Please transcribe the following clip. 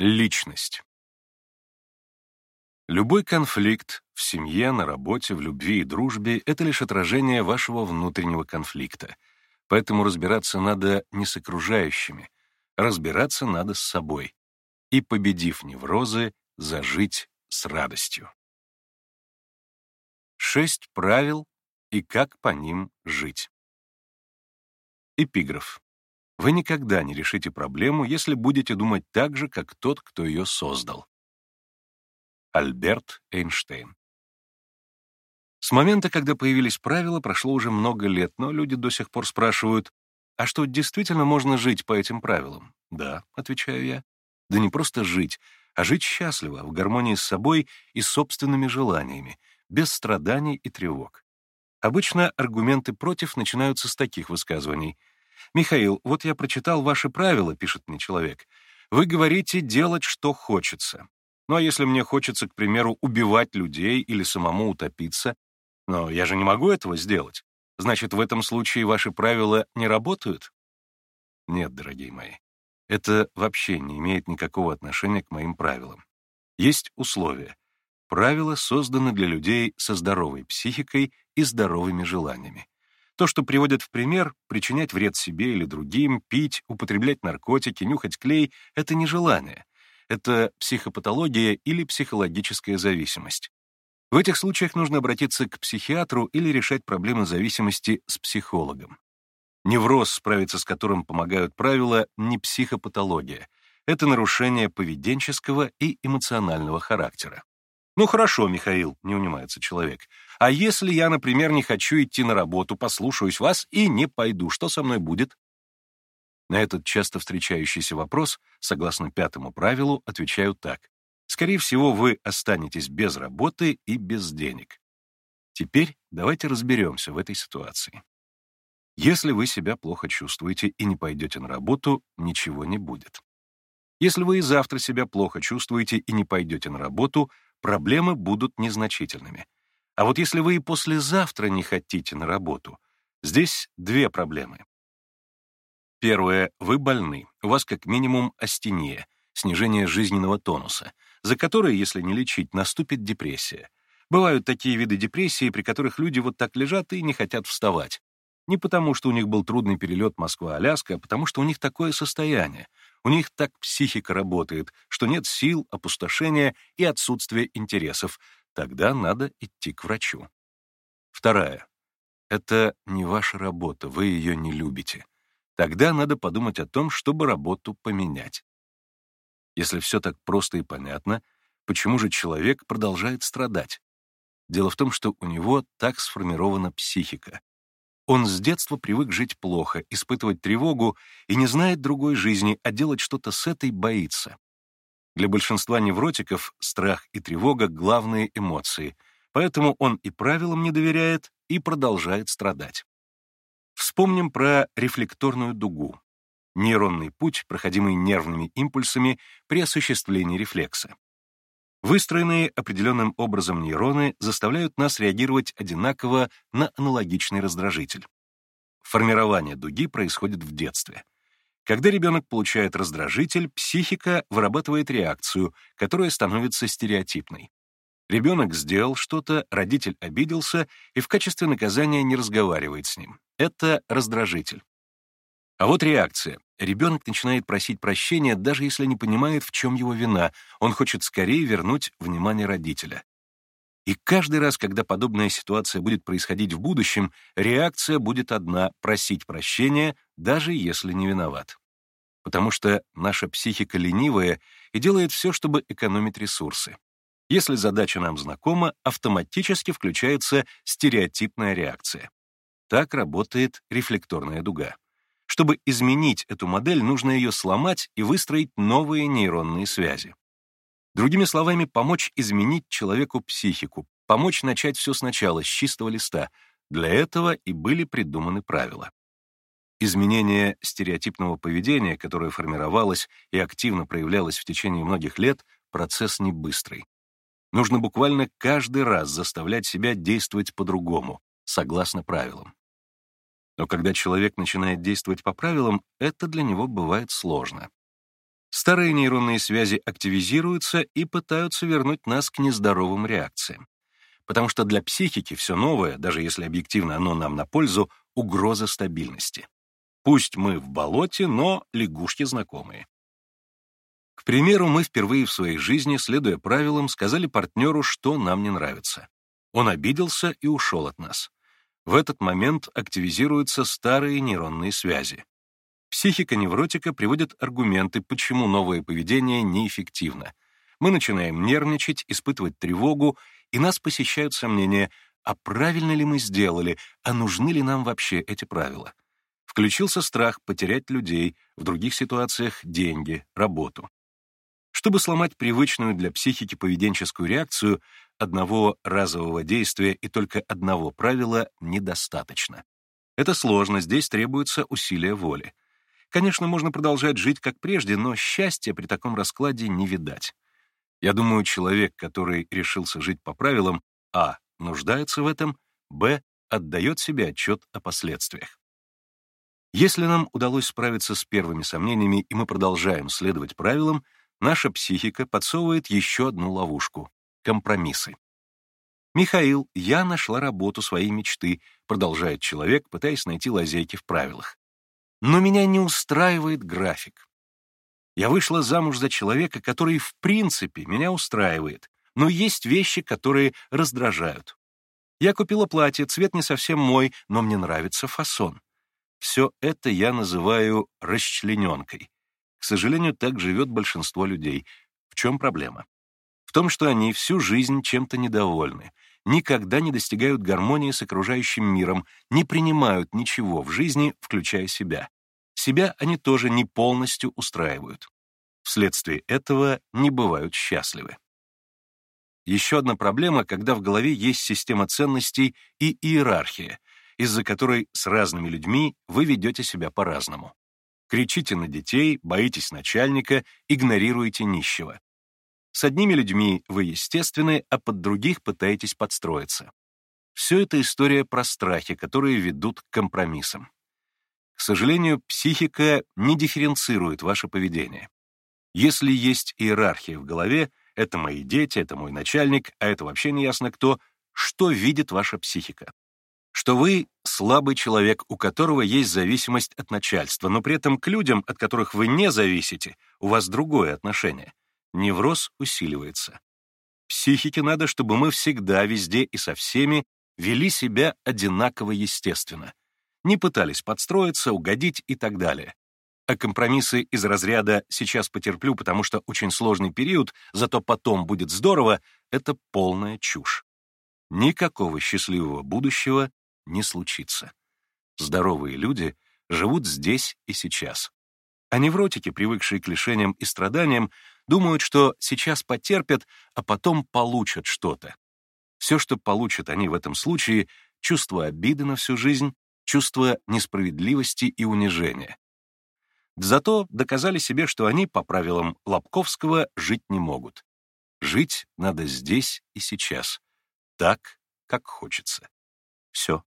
Личность. Любой конфликт в семье, на работе, в любви и дружбе — это лишь отражение вашего внутреннего конфликта. Поэтому разбираться надо не с окружающими, разбираться надо с собой. И, победив неврозы, зажить с радостью. Шесть правил и как по ним жить. Эпиграф. Вы никогда не решите проблему, если будете думать так же, как тот, кто ее создал. Альберт Эйнштейн С момента, когда появились правила, прошло уже много лет, но люди до сих пор спрашивают, а что, действительно можно жить по этим правилам? Да, отвечаю я. Да не просто жить, а жить счастливо, в гармонии с собой и собственными желаниями, без страданий и тревог. Обычно аргументы против начинаются с таких высказываний — «Михаил, вот я прочитал ваши правила», — пишет мне человек. «Вы говорите делать, что хочется. Ну а если мне хочется, к примеру, убивать людей или самому утопиться? Но я же не могу этого сделать. Значит, в этом случае ваши правила не работают?» Нет, дорогие мои, это вообще не имеет никакого отношения к моим правилам. Есть условия. Правила созданы для людей со здоровой психикой и здоровыми желаниями. То, что приводят в пример, причинять вред себе или другим, пить, употреблять наркотики, нюхать клей — это не желание. Это психопатология или психологическая зависимость. В этих случаях нужно обратиться к психиатру или решать проблемы зависимости с психологом. Невроз, справиться с которым помогают правила, не психопатология. Это нарушение поведенческого и эмоционального характера. «Ну хорошо, Михаил», — не унимается человек. «А если я, например, не хочу идти на работу, послушаюсь вас и не пойду, что со мной будет?» На этот часто встречающийся вопрос, согласно пятому правилу, отвечаю так. Скорее всего, вы останетесь без работы и без денег. Теперь давайте разберемся в этой ситуации. Если вы себя плохо чувствуете и не пойдете на работу, ничего не будет. Если вы и завтра себя плохо чувствуете и не пойдете на работу, проблемы будут незначительными. А вот если вы и послезавтра не хотите на работу, здесь две проблемы. Первое. Вы больны. У вас как минимум астения, снижение жизненного тонуса, за которое, если не лечить, наступит депрессия. Бывают такие виды депрессии, при которых люди вот так лежат и не хотят вставать. Не потому, что у них был трудный перелет Москва-Аляска, а потому, что у них такое состояние. У них так психика работает, что нет сил, опустошения и отсутствия интересов. Тогда надо идти к врачу. Вторая. Это не ваша работа, вы ее не любите. Тогда надо подумать о том, чтобы работу поменять. Если все так просто и понятно, почему же человек продолжает страдать? Дело в том, что у него так сформирована психика. Он с детства привык жить плохо, испытывать тревогу и не знает другой жизни, а делать что-то с этой боится. Для большинства невротиков страх и тревога — главные эмоции, поэтому он и правилам не доверяет, и продолжает страдать. Вспомним про рефлекторную дугу — нейронный путь, проходимый нервными импульсами при осуществлении рефлекса. Выстроенные определенным образом нейроны заставляют нас реагировать одинаково на аналогичный раздражитель. Формирование дуги происходит в детстве. Когда ребенок получает раздражитель, психика вырабатывает реакцию, которая становится стереотипной. Ребенок сделал что-то, родитель обиделся и в качестве наказания не разговаривает с ним. Это раздражитель. А вот реакция. Ребенок начинает просить прощения, даже если не понимает, в чем его вина. Он хочет скорее вернуть внимание родителя. И каждый раз, когда подобная ситуация будет происходить в будущем, реакция будет одна — просить прощения, даже если не виноват. Потому что наша психика ленивая и делает все, чтобы экономить ресурсы. Если задача нам знакома, автоматически включается стереотипная реакция. Так работает рефлекторная дуга. Чтобы изменить эту модель, нужно ее сломать и выстроить новые нейронные связи. Другими словами, помочь изменить человеку психику, помочь начать все сначала, с чистого листа. Для этого и были придуманы правила. Изменение стереотипного поведения, которое формировалось и активно проявлялось в течение многих лет, процесс не быстрый. Нужно буквально каждый раз заставлять себя действовать по-другому, согласно правилам. Но когда человек начинает действовать по правилам, это для него бывает сложно. Старые нейронные связи активизируются и пытаются вернуть нас к нездоровым реакциям. Потому что для психики все новое, даже если объективно оно нам на пользу, угроза стабильности. Пусть мы в болоте, но лягушки знакомые. К примеру, мы впервые в своей жизни, следуя правилам, сказали партнеру, что нам не нравится. Он обиделся и ушел от нас. В этот момент активизируются старые нейронные связи. Психика невротика приводит аргументы, почему новое поведение неэффективно. Мы начинаем нервничать, испытывать тревогу, и нас посещают сомнения, а правильно ли мы сделали, а нужны ли нам вообще эти правила. Включился страх потерять людей, в других ситуациях — деньги, работу. Чтобы сломать привычную для психики поведенческую реакцию, одного разового действия и только одного правила недостаточно. Это сложно, здесь требуется усилие воли. Конечно, можно продолжать жить как прежде, но счастья при таком раскладе не видать. Я думаю, человек, который решился жить по правилам, а. нуждается в этом, б. отдает себе отчет о последствиях. Если нам удалось справиться с первыми сомнениями, и мы продолжаем следовать правилам, наша психика подсовывает еще одну ловушку — компромиссы. «Михаил, я нашла работу своей мечты», — продолжает человек, пытаясь найти лазейки в правилах. «Но меня не устраивает график. Я вышла замуж за человека, который в принципе меня устраивает, но есть вещи, которые раздражают. Я купила платье, цвет не совсем мой, но мне нравится фасон. Все это я называю расчлененкой. К сожалению, так живет большинство людей. В чем проблема? В том, что они всю жизнь чем-то недовольны, никогда не достигают гармонии с окружающим миром, не принимают ничего в жизни, включая себя. Себя они тоже не полностью устраивают. Вследствие этого не бывают счастливы. Еще одна проблема, когда в голове есть система ценностей и иерархия, из-за которой с разными людьми вы ведете себя по-разному. Кричите на детей, боитесь начальника, игнорируете нищего. С одними людьми вы естественны, а под других пытаетесь подстроиться. Все это история про страхи, которые ведут к компромиссам. К сожалению, психика не дифференцирует ваше поведение. Если есть иерархия в голове, это мои дети, это мой начальник, а это вообще не ясно кто, что видит ваша психика? Что вы слабый человек, у которого есть зависимость от начальства, но при этом к людям, от которых вы не зависите, у вас другое отношение невроз усиливается. Психике надо, чтобы мы всегда, везде и со всеми вели себя одинаково естественно, не пытались подстроиться, угодить и так далее. А компромиссы из разряда «сейчас потерплю, потому что очень сложный период, зато потом будет здорово» — это полная чушь. Никакого счастливого будущего не случится. Здоровые люди живут здесь и сейчас. А невротики, привыкшие к лишениям и страданиям, думают, что сейчас потерпят, а потом получат что-то. Все, что получат они в этом случае, чувство обиды на всю жизнь, чувство несправедливости и унижения. Зато доказали себе, что они, по правилам Лобковского, жить не могут. Жить надо здесь и сейчас, так, как хочется. Все.